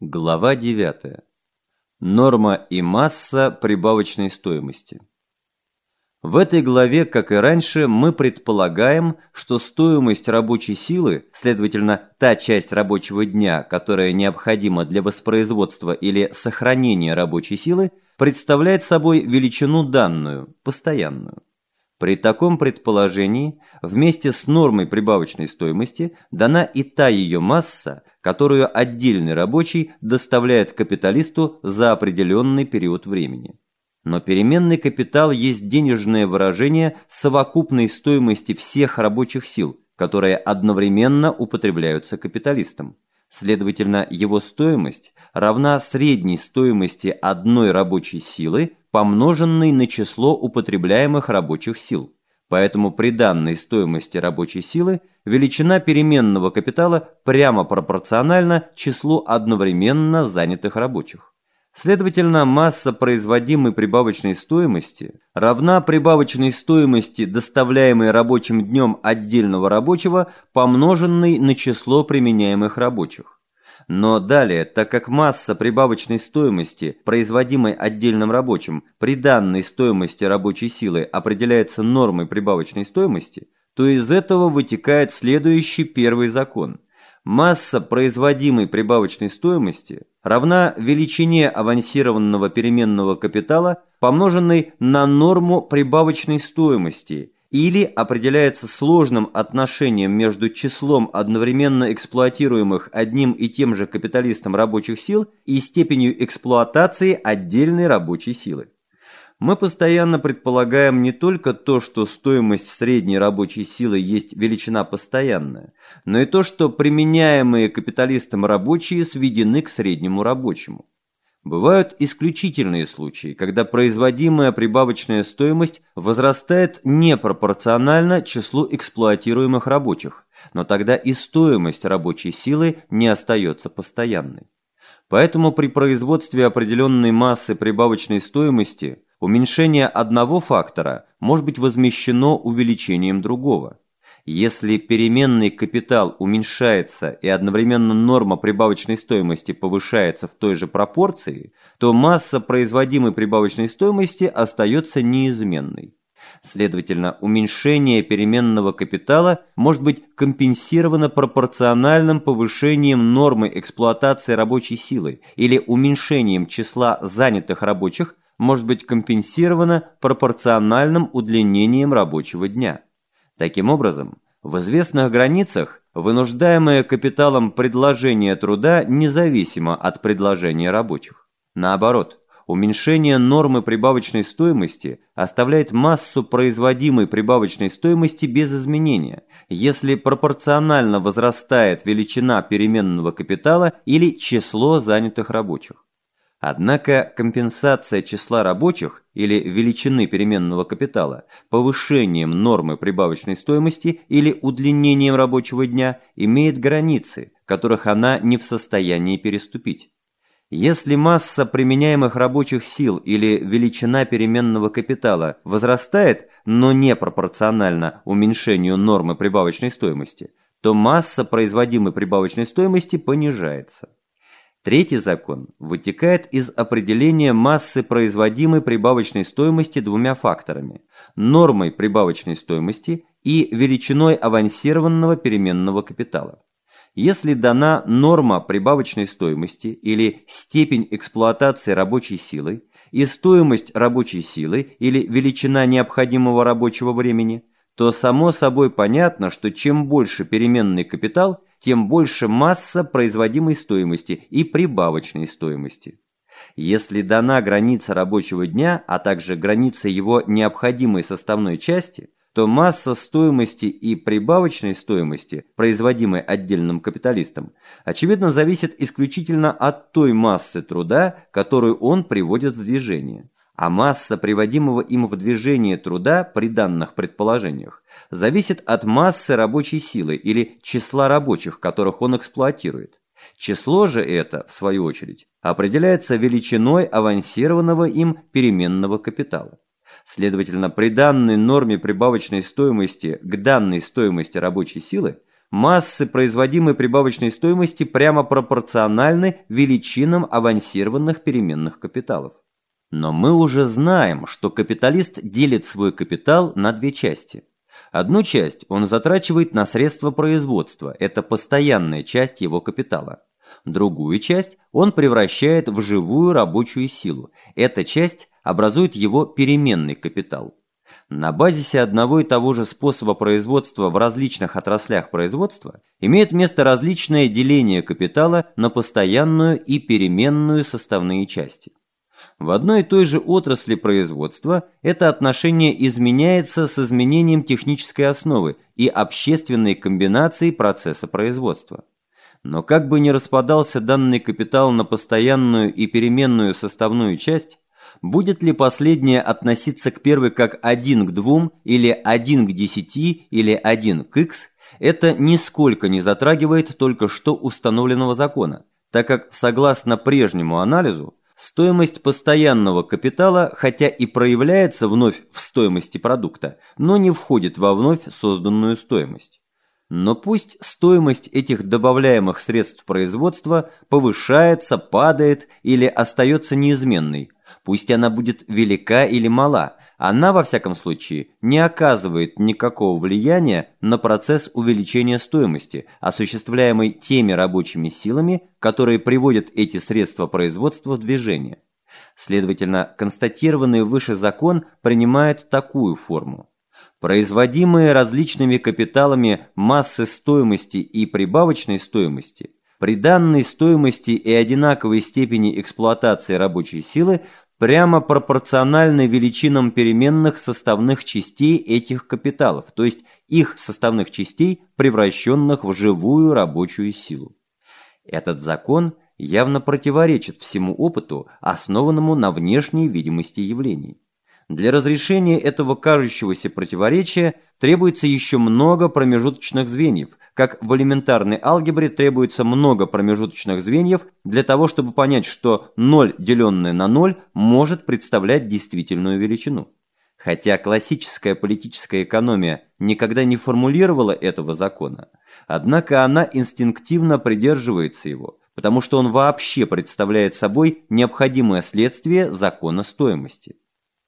Глава 9. Норма и масса прибавочной стоимости. В этой главе, как и раньше, мы предполагаем, что стоимость рабочей силы, следовательно, та часть рабочего дня, которая необходима для воспроизводства или сохранения рабочей силы, представляет собой величину данную, постоянную. При таком предположении вместе с нормой прибавочной стоимости дана и та ее масса, которую отдельный рабочий доставляет капиталисту за определенный период времени. Но переменный капитал есть денежное выражение совокупной стоимости всех рабочих сил, которые одновременно употребляются капиталистом. Следовательно, его стоимость равна средней стоимости одной рабочей силы, помноженной на число употребляемых рабочих сил. Поэтому при данной стоимости рабочей силы величина переменного капитала прямо пропорциональна числу одновременно занятых рабочих. Следовательно, масса производимой прибавочной стоимости равна прибавочной стоимости, доставляемой рабочим днем отдельного рабочего, помноженной на число применяемых рабочих. Но далее, так как масса прибавочной стоимости, производимой отдельным рабочим, при данной стоимости рабочей силы определяется нормой прибавочной стоимости, то из этого вытекает следующий первый закон. Масса производимой прибавочной стоимости – равна величине авансированного переменного капитала, помноженной на норму прибавочной стоимости, или определяется сложным отношением между числом одновременно эксплуатируемых одним и тем же капиталистом рабочих сил и степенью эксплуатации отдельной рабочей силы мы постоянно предполагаем не только то, что стоимость средней рабочей силы есть величина постоянная, но и то, что применяемые капиталистом рабочие сведены к среднему рабочему. Бывают исключительные случаи, когда производимая прибавочная стоимость возрастает непропорционально числу эксплуатируемых рабочих, но тогда и стоимость рабочей силы не остается постоянной. Поэтому при производстве определенной массы прибавочной стоимости Уменьшение одного фактора может быть возмещено увеличением другого. Если переменный капитал уменьшается и одновременно норма прибавочной стоимости повышается в той же пропорции, то масса производимой прибавочной стоимости остается неизменной. Следовательно, уменьшение переменного капитала может быть компенсировано пропорциональным повышением нормы эксплуатации рабочей силы или уменьшением числа занятых рабочих может быть компенсировано пропорциональным удлинением рабочего дня. Таким образом, в известных границах вынуждаемое капиталом предложение труда независимо от предложения рабочих. Наоборот, уменьшение нормы прибавочной стоимости оставляет массу производимой прибавочной стоимости без изменения, если пропорционально возрастает величина переменного капитала или число занятых рабочих. Однако компенсация числа рабочих или величины переменного капитала повышением нормы прибавочной стоимости или удлинением рабочего дня имеет границы, которых она не в состоянии переступить. Если масса применяемых рабочих сил или величина переменного капитала возрастает, но не пропорционально уменьшению нормы прибавочной стоимости, то масса производимой прибавочной стоимости понижается. Третий закон вытекает из определения массы производимой прибавочной стоимости двумя факторами – нормой прибавочной стоимости и величиной авансированного переменного капитала. Если дана норма прибавочной стоимости или степень эксплуатации рабочей силы и стоимость рабочей силы или величина необходимого рабочего времени, то само собой понятно, что чем больше переменный капитал – тем больше масса производимой стоимости и прибавочной стоимости. Если дана граница рабочего дня, а также граница его необходимой составной части, то масса стоимости и прибавочной стоимости, производимой отдельным капиталистом, очевидно зависит исключительно от той массы труда, которую он приводит в движение а масса приводимого им в движение труда при данных предположениях зависит от массы рабочей силы или числа рабочих, которых он эксплуатирует. Число же это, в свою очередь, определяется величиной авансированного им переменного капитала. Следовательно, при данной норме прибавочной стоимости к данной стоимости рабочей силы массы производимой прибавочной стоимости прямо пропорциональны величинам авансированных переменных капиталов. Но мы уже знаем, что капиталист делит свой капитал на две части. Одну часть он затрачивает на средства производства, это постоянная часть его капитала. Другую часть он превращает в живую рабочую силу. Эта часть образует его переменный капитал. На базисе одного и того же способа производства в различных отраслях производства имеет место различное деление капитала на постоянную и переменную составные части. В одной и той же отрасли производства это отношение изменяется с изменением технической основы и общественной комбинации процесса производства. Но как бы ни распадался данный капитал на постоянную и переменную составную часть, будет ли последняя относиться к первой как 1 к 2 или 1 к 10 или 1 к x, это нисколько не затрагивает только что установленного закона, так как согласно прежнему анализу, стоимость постоянного капитала хотя и проявляется вновь в стоимости продукта, но не входит во вновь созданную стоимость. Но пусть стоимость этих добавляемых средств производства повышается, падает или остается неизменной, Пусть она будет велика или мала, она, во всяком случае, не оказывает никакого влияния на процесс увеличения стоимости, осуществляемый теми рабочими силами, которые приводят эти средства производства в движение. Следовательно, констатированный выше закон принимает такую форму. Производимые различными капиталами массы стоимости и прибавочной стоимости при данной стоимости и одинаковой степени эксплуатации рабочей силы прямо пропорциональны величинам переменных составных частей этих капиталов, то есть их составных частей, превращенных в живую рабочую силу. Этот закон явно противоречит всему опыту, основанному на внешней видимости явлений. Для разрешения этого кажущегося противоречия требуется еще много промежуточных звеньев, как в элементарной алгебре требуется много промежуточных звеньев для того, чтобы понять, что 0, деленное на 0, может представлять действительную величину. Хотя классическая политическая экономия никогда не формулировала этого закона, однако она инстинктивно придерживается его, потому что он вообще представляет собой необходимое следствие закона стоимости.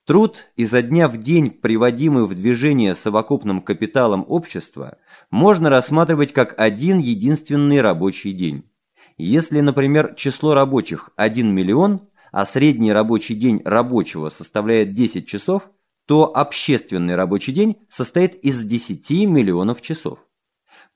Труд, изо дня в день приводимый в движение совокупным капиталом общества, можно рассматривать как один единственный рабочий день. Если, например, число рабочих 1 миллион, а средний рабочий день рабочего составляет 10 часов, то общественный рабочий день состоит из 10 миллионов часов.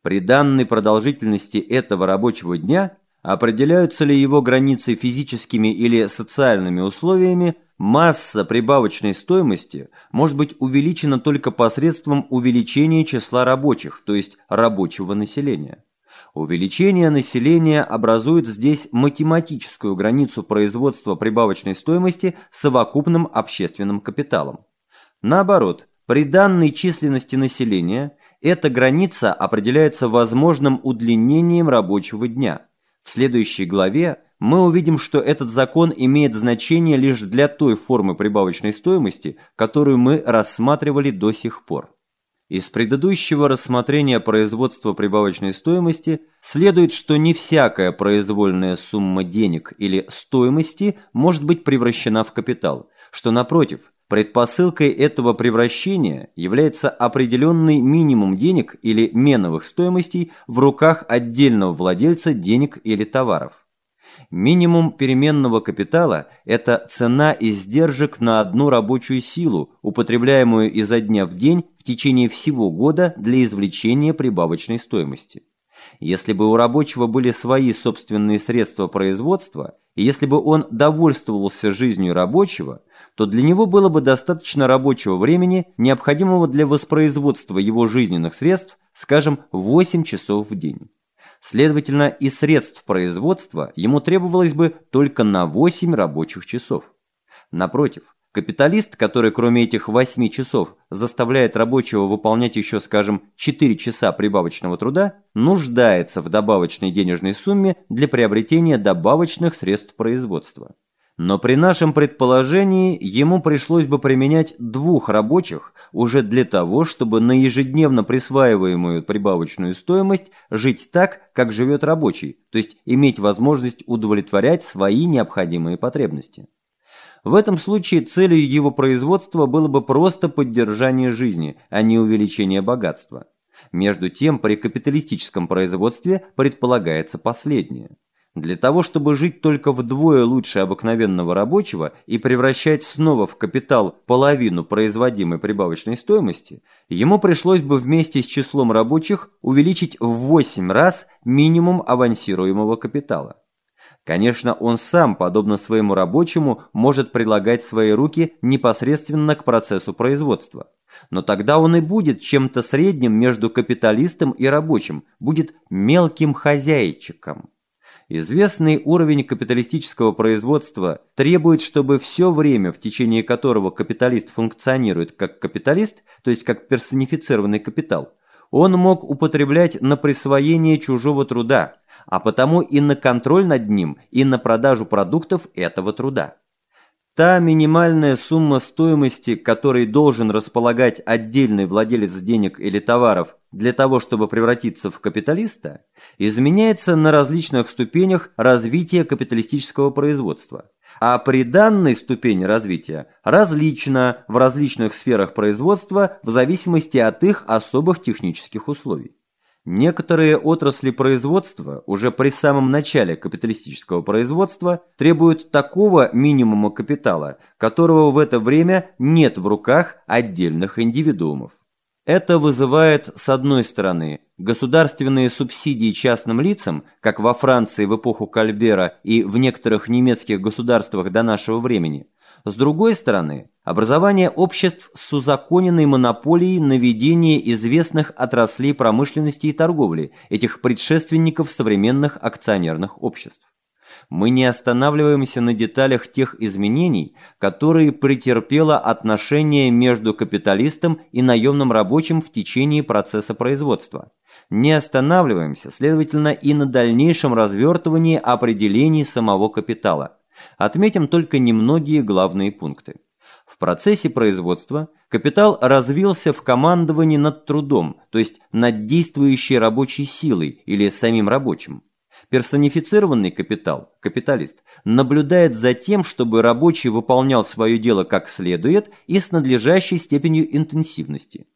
При данной продолжительности этого рабочего дня определяются ли его границы физическими или социальными условиями – Масса прибавочной стоимости может быть увеличена только посредством увеличения числа рабочих, то есть рабочего населения. Увеличение населения образует здесь математическую границу производства прибавочной стоимости совокупным общественным капиталом. Наоборот, при данной численности населения эта граница определяется возможным удлинением рабочего дня. В следующей главе мы увидим, что этот закон имеет значение лишь для той формы прибавочной стоимости, которую мы рассматривали до сих пор. Из предыдущего рассмотрения производства прибавочной стоимости следует, что не всякая произвольная сумма денег или стоимости может быть превращена в капитал, что, напротив, предпосылкой этого превращения является определенный минимум денег или меновых стоимостей в руках отдельного владельца денег или товаров. Минимум переменного капитала – это цена издержек на одну рабочую силу, употребляемую изо дня в день в течение всего года для извлечения прибавочной стоимости. Если бы у рабочего были свои собственные средства производства, и если бы он довольствовался жизнью рабочего, то для него было бы достаточно рабочего времени, необходимого для воспроизводства его жизненных средств, скажем, 8 часов в день. Следовательно, и средств производства ему требовалось бы только на 8 рабочих часов. Напротив, капиталист, который кроме этих 8 часов заставляет рабочего выполнять еще, скажем, 4 часа прибавочного труда, нуждается в добавочной денежной сумме для приобретения добавочных средств производства. Но при нашем предположении ему пришлось бы применять двух рабочих уже для того, чтобы на ежедневно присваиваемую прибавочную стоимость жить так, как живет рабочий, то есть иметь возможность удовлетворять свои необходимые потребности. В этом случае целью его производства было бы просто поддержание жизни, а не увеличение богатства. Между тем, при капиталистическом производстве предполагается последнее. Для того, чтобы жить только вдвое лучше обыкновенного рабочего и превращать снова в капитал половину производимой прибавочной стоимости, ему пришлось бы вместе с числом рабочих увеличить в 8 раз минимум авансируемого капитала. Конечно, он сам, подобно своему рабочему, может прилагать свои руки непосредственно к процессу производства. Но тогда он и будет чем-то средним между капиталистом и рабочим, будет мелким хозяйчиком. Известный уровень капиталистического производства требует, чтобы все время, в течение которого капиталист функционирует как капиталист, то есть как персонифицированный капитал, он мог употреблять на присвоение чужого труда, а потому и на контроль над ним, и на продажу продуктов этого труда. Та минимальная сумма стоимости, которой должен располагать отдельный владелец денег или товаров для того, чтобы превратиться в капиталиста, изменяется на различных ступенях развития капиталистического производства. А при данной ступени развития различно в различных сферах производства в зависимости от их особых технических условий. Некоторые отрасли производства уже при самом начале капиталистического производства требуют такого минимума капитала, которого в это время нет в руках отдельных индивидуумов. Это вызывает, с одной стороны, государственные субсидии частным лицам, как во Франции в эпоху Кальбера и в некоторых немецких государствах до нашего времени. С другой стороны, образование обществ с узаконенной монополией на ведение известных отраслей промышленности и торговли, этих предшественников современных акционерных обществ. Мы не останавливаемся на деталях тех изменений, которые претерпело отношение между капиталистом и наемным рабочим в течение процесса производства. Не останавливаемся, следовательно, и на дальнейшем развертывании определений самого капитала. Отметим только немногие главные пункты. В процессе производства капитал развился в командовании над трудом, то есть над действующей рабочей силой или самим рабочим. Персонифицированный капитал, капиталист, наблюдает за тем, чтобы рабочий выполнял свое дело как следует и с надлежащей степенью интенсивности.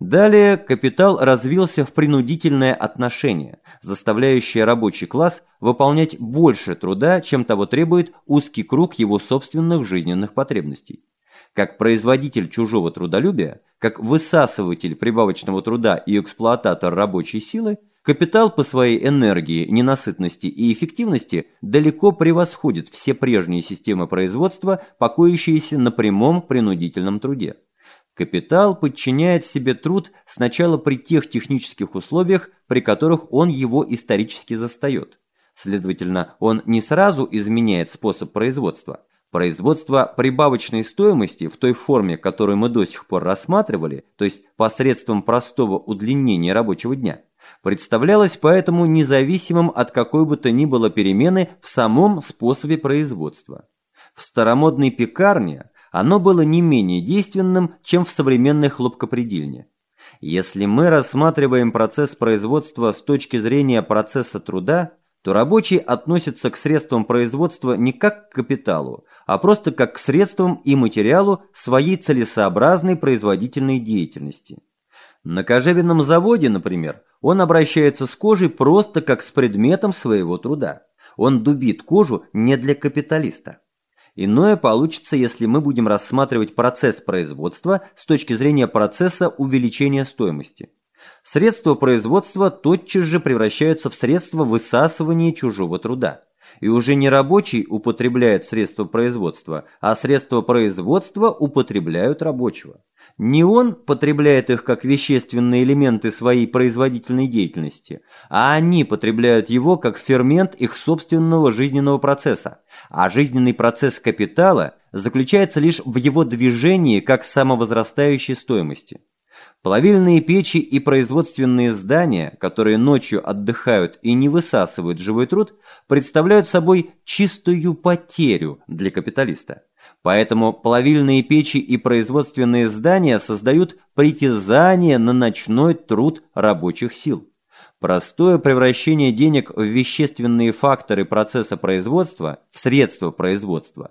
Далее капитал развился в принудительное отношение, заставляющее рабочий класс выполнять больше труда, чем того требует узкий круг его собственных жизненных потребностей. Как производитель чужого трудолюбия, как высасыватель прибавочного труда и эксплуататор рабочей силы – Капитал по своей энергии, ненасытности и эффективности далеко превосходит все прежние системы производства, покоящиеся на прямом принудительном труде. Капитал подчиняет себе труд сначала при тех технических условиях, при которых он его исторически застает. Следовательно, он не сразу изменяет способ производства. Производство прибавочной стоимости в той форме, которую мы до сих пор рассматривали, то есть посредством простого удлинения рабочего дня – представлялось поэтому независимым от какой бы то ни было перемены в самом способе производства. В старомодной пекарне оно было не менее действенным, чем в современной хлопкопредельне. Если мы рассматриваем процесс производства с точки зрения процесса труда, то рабочий относится к средствам производства не как к капиталу, а просто как к средствам и материалу своей целесообразной производительной деятельности. На кожевенном заводе, например, он обращается с кожей просто как с предметом своего труда. Он дубит кожу не для капиталиста. Иное получится, если мы будем рассматривать процесс производства с точки зрения процесса увеличения стоимости. Средства производства тотчас же превращаются в средства высасывания чужого труда. И уже не рабочий употребляет средства производства, а средства производства употребляют рабочего. Не он потребляет их как вещественные элементы своей производительной деятельности, а они потребляют его как фермент их собственного жизненного процесса. А жизненный процесс капитала заключается лишь в его движении как самовозрастающей стоимости. Плавильные печи и производственные здания, которые ночью отдыхают и не высасывают живой труд, представляют собой чистую потерю для капиталиста. Поэтому плавильные печи и производственные здания создают притязание на ночной труд рабочих сил. Простое превращение денег в вещественные факторы процесса производства, в средства производства,